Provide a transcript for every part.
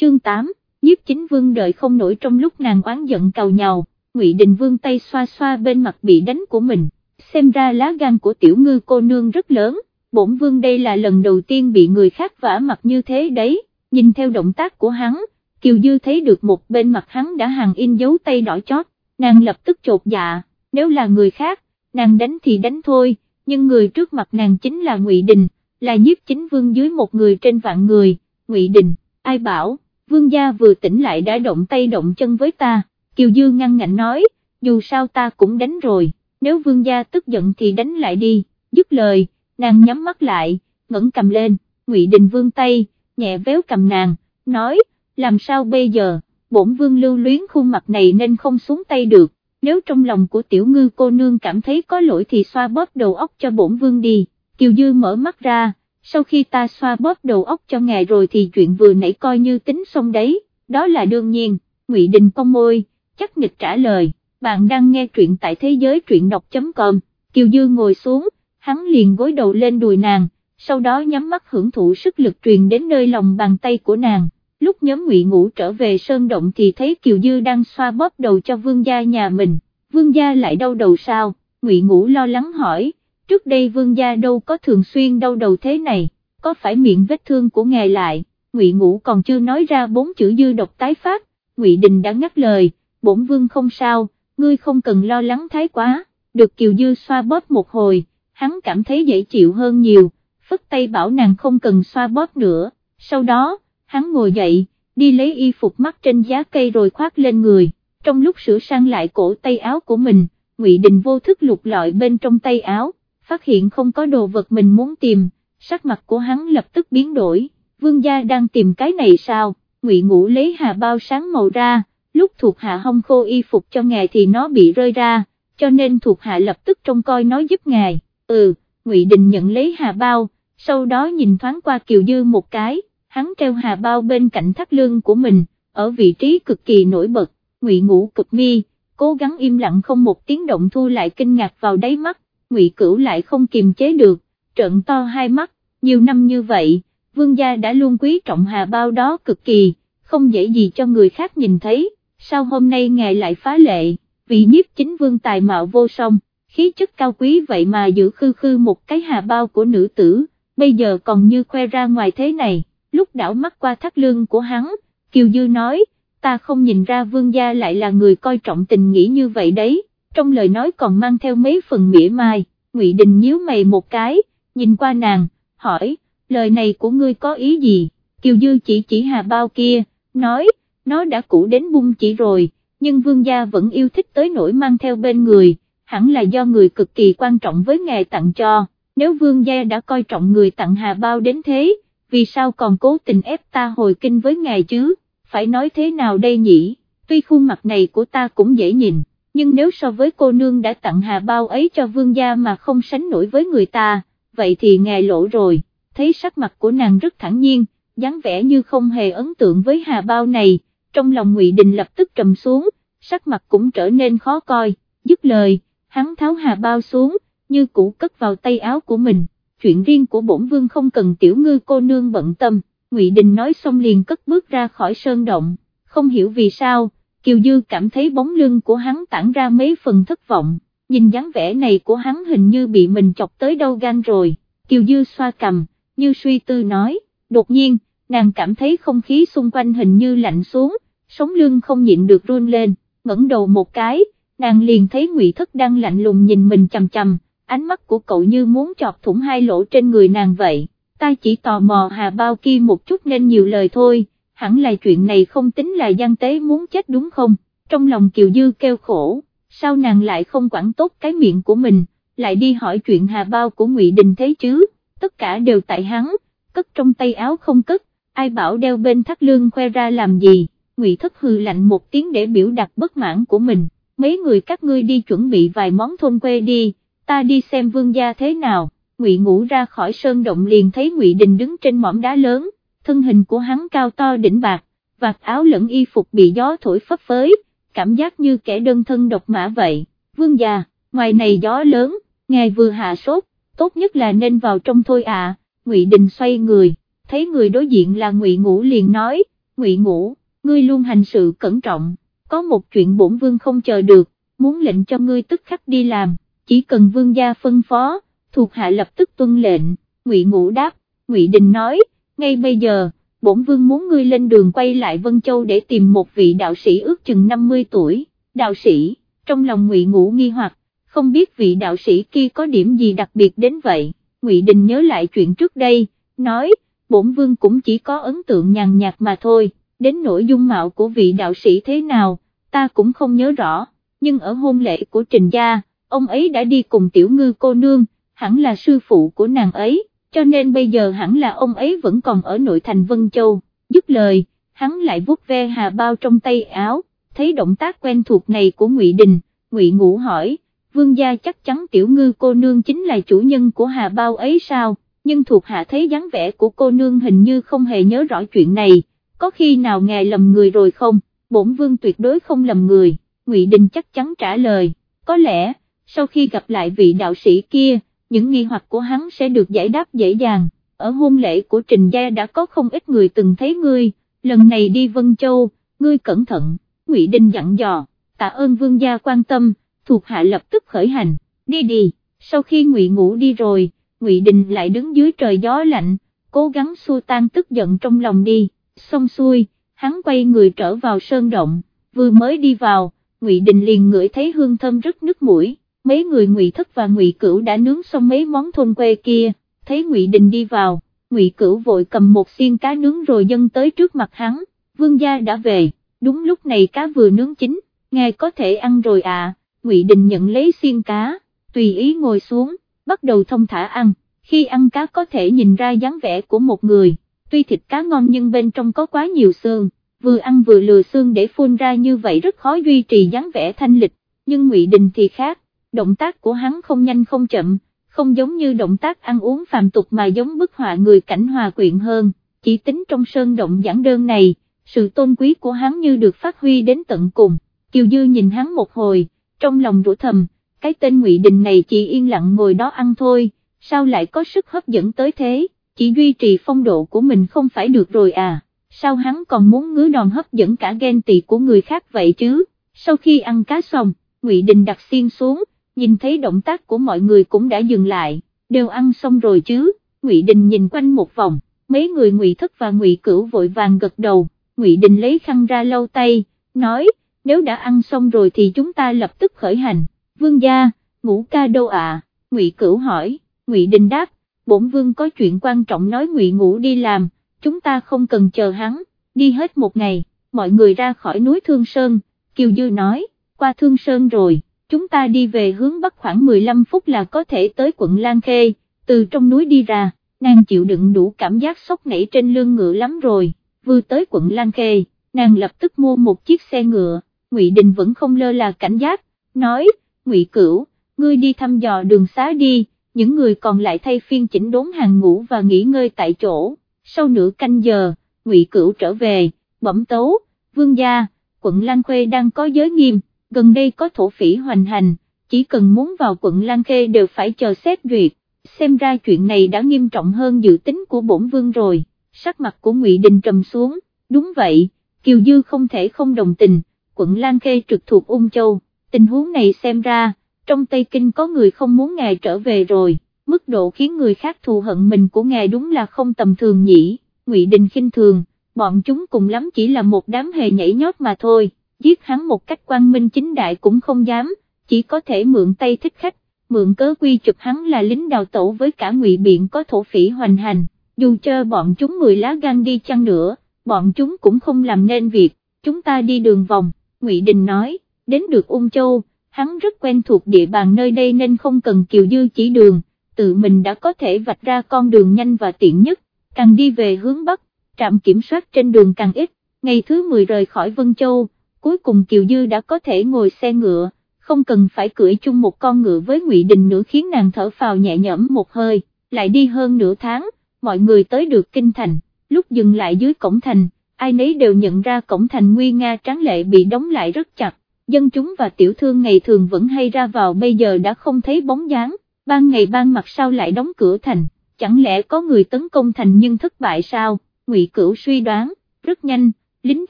chương 8, nhiếp chính vương đợi không nổi trong lúc nàng oán giận cầu nhau, Ngụy Đình Vương tay xoa xoa bên mặt bị đánh của mình, xem ra lá gan của tiểu ngư cô nương rất lớn, bổn vương đây là lần đầu tiên bị người khác vả mặt như thế đấy, nhìn theo động tác của hắn, Kiều Dư thấy được một bên mặt hắn đã hàng in dấu tay đỏ chót, nàng lập tức chột dạ, nếu là người khác, nàng đánh thì đánh thôi, nhưng người trước mặt nàng chính là Ngụy Đình, là nhiếp chính vương dưới một người trên vạn người, Ngụy Đình, ai bảo, vương gia vừa tỉnh lại đã động tay động chân với ta, Kiều Dư ngăn ngạnh nói, dù sao ta cũng đánh rồi, nếu vương gia tức giận thì đánh lại đi, dứt lời, nàng nhắm mắt lại, ngẩng cầm lên, Ngụy Đình vương tay, nhẹ véo cầm nàng, nói, làm sao bây giờ, bổn vương lưu luyến khuôn mặt này nên không xuống tay được, nếu trong lòng của tiểu ngư cô nương cảm thấy có lỗi thì xoa bóp đầu óc cho bổn vương đi, Kiều Dư mở mắt ra, sau khi ta xoa bóp đầu óc cho ngài rồi thì chuyện vừa nãy coi như tính xong đấy, đó là đương nhiên, Ngụy Đình cong môi, chắc nghịch trả lời, bạn đang nghe truyện tại thế giới truyện đọc.com, Kiều Dư ngồi xuống, hắn liền gối đầu lên đùi nàng, sau đó nhắm mắt hưởng thụ sức lực truyền đến nơi lòng bàn tay của nàng. Lúc nhóm Ngụy ngủ trở về sơn động thì thấy Kiều Dư đang xoa bóp đầu cho vương gia nhà mình, vương gia lại đau đầu sao, Ngụy Ngũ lo lắng hỏi, trước đây vương gia đâu có thường xuyên đau đầu thế này, có phải miệng vết thương của ngài lại, Ngụy Ngũ còn chưa nói ra bốn chữ dư độc tái phát, Ngụy Đình đã ngắt lời, bổn vương không sao, ngươi không cần lo lắng thái quá, được Kiều Dư xoa bóp một hồi, hắn cảm thấy dễ chịu hơn nhiều, phất tay bảo nàng không cần xoa bóp nữa, sau đó, hắn ngồi dậy, đi lấy y phục mắt trên giá cây rồi khoác lên người, trong lúc sửa sang lại cổ tay áo của mình, Ngụy Đình vô thức lục lọi bên trong tay áo, phát hiện không có đồ vật mình muốn tìm, sắc mặt của hắn lập tức biến đổi, vương gia đang tìm cái này sao, Ngụy ngủ lấy hà bao sáng màu ra, lúc thuộc hạ hong khô y phục cho ngài thì nó bị rơi ra, cho nên thuộc hạ lập tức trông coi nó giúp ngài, ừ, Ngụy Đình nhận lấy hà bao, sau đó nhìn thoáng qua Kiều Dư một cái, hắn treo hà bao bên cạnh thắt lưng của mình, ở vị trí cực kỳ nổi bật, Ngụy ngủ cực mi, cố gắng im lặng không một tiếng động thu lại kinh ngạc vào đáy mắt, Ngụy Cửu lại không kiềm chế được, trợn to hai mắt, nhiều năm như vậy, vương gia đã luôn quý trọng hà bao đó cực kỳ, không dễ gì cho người khác nhìn thấy, sao hôm nay ngài lại phá lệ, vì nhiếp chính vương tài mạo vô song, khí chất cao quý vậy mà giữ khư khư một cái hà bao của nữ tử, bây giờ còn như khoe ra ngoài thế này, lúc đảo mắt qua thắt lưng của hắn, Kiều Dư nói, ta không nhìn ra vương gia lại là người coi trọng tình nghĩa như vậy đấy, trong lời nói còn mang theo mấy phần mỉa mai, Ngụy Đình nhíu mày một cái, nhìn qua nàng, hỏi, lời này của ngươi có ý gì, Kiều Dư chỉ chỉ hà bao kia, nói, nó đã cũ đến bung chỉ rồi, nhưng vương gia vẫn yêu thích tới nỗi mang theo bên người, hẳn là do người cực kỳ quan trọng với ngài tặng cho, nếu vương gia đã coi trọng người tặng hà bao đến thế, vì sao còn cố tình ép ta hồi kinh với ngài chứ, phải nói thế nào đây nhỉ, tuy khuôn mặt này của ta cũng dễ nhìn, nhưng nếu so với cô nương đã tặng hà bao ấy cho vương gia mà không sánh nổi với người ta, vậy thì ngài lỗ rồi, thấy sắc mặt của nàng rất thẳng nhiên, dáng vẻ như không hề ấn tượng với hà bao này, trong lòng Ngụy Đình lập tức trầm xuống, sắc mặt cũng trở nên khó coi, dứt lời, hắn tháo hà bao xuống, như cũ cất vào tay áo của mình, chuyện riêng của bổn vương không cần tiểu ngư cô nương bận tâm, Ngụy Đình nói xong liền cất bước ra khỏi sơn động, không hiểu vì sao, Kiều Dư cảm thấy bóng lưng của hắn tản ra mấy phần thất vọng, nhìn dáng vẻ này của hắn hình như bị mình chọc tới đâu gan rồi, Kiều Dư xoa cầm, như suy tư nói, đột nhiên, nàng cảm thấy không khí xung quanh hình như lạnh xuống, sống lưng không nhịn được run lên, ngẩng đầu một cái, nàng liền thấy Ngụy Thất đang lạnh lùng nhìn mình chằm chằm, ánh mắt của cậu như muốn chọt thủng hai lỗ trên người nàng vậy, ta chỉ tò mò hà bao kia một chút nên nhiều lời thôi, hẳn là chuyện này không tính là gian tế muốn chết đúng không, trong lòng Kiều Dư kêu khổ, sao nàng lại không quản tốt cái miệng của mình, lại đi hỏi chuyện hà bao của Ngụy Đình thế chứ, tất cả đều tại hắn, cất trong tay áo không cất, ai bảo đeo bên thắt lưng khoe ra làm gì, Ngụy Thất hừ lạnh một tiếng để biểu đạt bất mãn của mình, mấy người các ngươi đi chuẩn bị vài món thôn quê đi, ta đi xem vương gia thế nào, Ngụy Ngũ ra khỏi sơn động liền thấy Ngụy Đình đứng trên mỏm đá lớn, thân hình của hắn cao to đỉnh bạc, vạt áo lẫn y phục bị gió thổi phấp phới, cảm giác như kẻ đơn thân độc mã vậy, vương gia, ngoài này gió lớn, ngài vừa hạ sốt, tốt nhất là nên vào trong thôi à, Ngụy Đình xoay người, thấy người đối diện là Ngụy Ngũ liền nói, Ngụy Ngũ, ngươi luôn hành sự cẩn trọng, có một chuyện bổn vương không chờ được, muốn lệnh cho ngươi tức khắc đi làm, chỉ cần vương gia phân phó, thuộc hạ lập tức tuân lệnh, Ngụy Ngũ đáp, Ngụy Đình nói, ngay bây giờ, bổn vương muốn ngươi lên đường quay lại Vân Châu để tìm một vị đạo sĩ ước chừng 50 tuổi, đạo sĩ, trong lòng Ngụy Ngũ nghi hoặc, không biết vị đạo sĩ kia có điểm gì đặc biệt đến vậy, Ngụy Đình nhớ lại chuyện trước đây, nói, bổn vương cũng chỉ có ấn tượng nhàn nhạt mà thôi, đến nội dung mạo của vị đạo sĩ thế nào, ta cũng không nhớ rõ, nhưng ở hôn lễ của Trình Gia, ông ấy đã đi cùng tiểu ngư cô nương, hẳn là sư phụ của nàng ấy, cho nên bây giờ hẳn là ông ấy vẫn còn ở nội thành Vân Châu, dứt lời, hắn lại vuốt ve hà bao trong tay áo, thấy động tác quen thuộc này của Ngụy Đình, Ngụy Ngũ hỏi, vương gia chắc chắn tiểu ngư cô nương chính là chủ nhân của hà bao ấy sao, nhưng thuộc hạ thấy dáng vẻ của cô nương hình như không hề nhớ rõ chuyện này, có khi nào ngài lầm người rồi không, bổn vương tuyệt đối không lầm người, Ngụy Đình chắc chắn trả lời, có lẽ, sau khi gặp lại vị đạo sĩ kia, những nghi hoặc của hắn sẽ được giải đáp dễ dàng, ở hôn lễ của Trình Gia đã có không ít người từng thấy ngươi, lần này đi Vân Châu, ngươi cẩn thận, Ngụy Đình dặn dò, tạ ơn vương gia quan tâm, thuộc hạ lập tức khởi hành, đi đi, sau khi Ngụy ngủ đi rồi, Ngụy Đình lại đứng dưới trời gió lạnh, cố gắng xua tan tức giận trong lòng đi, xong xuôi, hắn quay người trở vào sơn động, vừa mới đi vào, Ngụy Đình liền ngửi thấy hương thơm rất nức mũi, mấy người Ngụy Thất và Ngụy Cửu đã nướng xong mấy món thôn quê kia, thấy Ngụy Đình đi vào, Ngụy Cửu vội cầm một xiên cá nướng rồi dâng tới trước mặt hắn, vương gia đã về, đúng lúc này cá vừa nướng chín, ngài có thể ăn rồi à, Ngụy Đình nhận lấy xiên cá, tùy ý ngồi xuống, bắt đầu thông thả ăn, khi ăn cá có thể nhìn ra dáng vẻ của một người, tuy thịt cá ngon nhưng bên trong có quá nhiều xương, vừa ăn vừa lừa xương để phun ra như vậy rất khó duy trì dáng vẻ thanh lịch, nhưng Ngụy Đình thì khác, động tác của hắn không nhanh không chậm, không giống như động tác ăn uống phàm tục mà giống bức họa người cảnh hòa quyện hơn, chỉ tính trong sơn động giản đơn này, sự tôn quý của hắn như được phát huy đến tận cùng, Kiều Dư nhìn hắn một hồi, trong lòng rủa thầm, cái tên Ngụy Đình này chỉ yên lặng ngồi đó ăn thôi, sao lại có sức hấp dẫn tới thế, chỉ duy trì phong độ của mình không phải được rồi à, sao hắn còn muốn ngứa đòn hấp dẫn cả ghen tị của người khác vậy chứ, sau khi ăn cá xong, Ngụy Đình đặt xiên xuống, nhìn thấy động tác của mọi người cũng đã dừng lại, đều ăn xong rồi chứ, Ngụy Đình nhìn quanh một vòng, mấy người Ngụy Thất và Ngụy Cửu vội vàng gật đầu, Ngụy Đình lấy khăn ra lau tay, nói, nếu đã ăn xong rồi thì chúng ta lập tức khởi hành, vương gia, ngũ ca đâu ạ, Ngụy Cửu hỏi, Ngụy Đình đáp, bổn vương có chuyện quan trọng nói Ngụy Ngũ đi làm, chúng ta không cần chờ hắn, đi hết một ngày, mọi người ra khỏi núi Thương Sơn, Kiều Dư nói, qua Thương Sơn rồi, chúng ta đi về hướng Bắc khoảng 15 phút là có thể tới quận Lan Khê, từ trong núi đi ra, nàng chịu đựng đủ cảm giác sốc nảy trên lưng ngựa lắm rồi, vừa tới quận Lan Khê, nàng lập tức mua một chiếc xe ngựa, Ngụy Đình vẫn không lơ là cảnh giác, nói, Ngụy Cửu, ngươi đi thăm dò đường xá đi, những người còn lại thay phiên chỉnh đốn hàng ngũ và nghỉ ngơi tại chỗ, sau nửa canh giờ, Ngụy Cửu trở về, bẩm tấu, vương gia, quận Lan Khuê đang có giới nghiêm, gần đây có thổ phỉ hoành hành, chỉ cần muốn vào quận Lan Khê đều phải chờ xét duyệt, xem ra chuyện này đã nghiêm trọng hơn dự tính của bổn vương rồi, sắc mặt của Ngụy Đình trầm xuống, đúng vậy, Kiều Dư không thể không đồng tình, quận Lan Khê trực thuộc Ung Châu, tình huống này xem ra, trong Tây Kinh có người không muốn ngài trở về rồi, mức độ khiến người khác thù hận mình của ngài đúng là không tầm thường nhỉ, Ngụy Đình khinh thường, bọn chúng cùng lắm chỉ là một đám hề nhảy nhót mà thôi, giết hắn một cách quan minh chính đại cũng không dám, chỉ có thể mượn tay thích khách, mượn cớ quy chụp hắn là lính đào tẩu với cả ngụy biện có thổ phỉ hoành hành, dù cho bọn chúng 10 lá gan đi chăng nữa, bọn chúng cũng không làm nên việc, chúng ta đi đường vòng, Ngụy Đình nói, đến được Ung Châu, hắn rất quen thuộc địa bàn nơi đây nên không cần Kiều Dư chỉ đường, tự mình đã có thể vạch ra con đường nhanh và tiện nhất, càng đi về hướng Bắc, trạm kiểm soát trên đường càng ít, ngày thứ 10 rời khỏi Vân Châu, cuối cùng Kiều Dư đã có thể ngồi xe ngựa, không cần phải cưỡi chung một con ngựa với Ngụy Đình nữa khiến nàng thở phào nhẹ nhõm một hơi, lại đi hơn nửa tháng, mọi người tới được Kinh Thành, lúc dừng lại dưới cổng thành, ai nấy đều nhận ra cổng thành nguy nga tráng lệ bị đóng lại rất chặt, dân chúng và tiểu thương ngày thường vẫn hay ra vào bây giờ đã không thấy bóng dáng, ban ngày ban mặt sau lại đóng cửa thành, chẳng lẽ có người tấn công thành nhưng thất bại sao, Ngụy Cửu suy đoán, rất nhanh, lính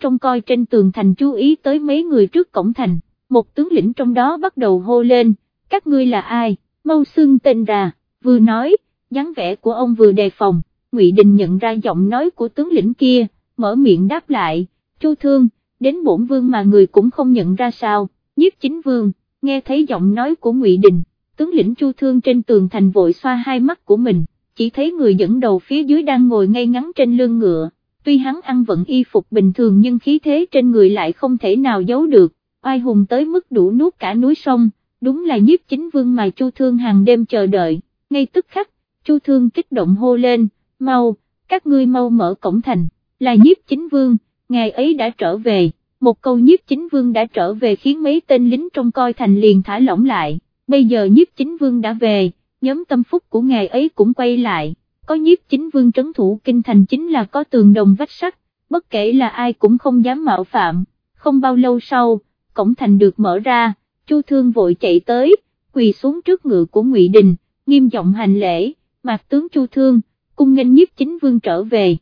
trông coi trên tường thành chú ý tới mấy người trước cổng thành, một tướng lĩnh trong đó bắt đầu hô lên, các ngươi là ai, mau xưng tên ra, vừa nói, dáng vẻ của ông vừa đề phòng, Ngụy Đình nhận ra giọng nói của tướng lĩnh kia, mở miệng đáp lại, Chu Thương, đến bổn vương mà người cũng không nhận ra sao, nhiếp chính vương, nghe thấy giọng nói của Ngụy Đình, tướng lĩnh Chu Thương trên tường thành vội xoa hai mắt của mình, chỉ thấy người dẫn đầu phía dưới đang ngồi ngay ngắn trên lưng ngựa, tuy hắn ăn vận y phục bình thường nhưng khí thế trên người lại không thể nào giấu được, oai hùng tới mức đủ nuốt cả núi sông, đúng là nhiếp chính vương mà Chu Thương hàng đêm chờ đợi, ngay tức khắc, Chu Thương kích động hô lên, mau, các ngươi mau mở cổng thành, là nhiếp chính vương, ngày ấy đã trở về, một câu nhiếp chính vương đã trở về khiến mấy tên lính trong coi thành liền thả lỏng lại, bây giờ nhiếp chính vương đã về, nhóm tâm phúc của ngày ấy cũng quay lại, có nhiếp chính vương trấn thủ kinh thành chính là có tường đồng vách sắt, bất kể là ai cũng không dám mạo phạm, không bao lâu sau, cổng thành được mở ra, Chu Thương vội chạy tới, quỳ xuống trước ngựa của Ngụy Đình, nghiêm giọng hành lễ, mạc tướng Chu Thương, cung nghênh nhiếp chính vương trở về.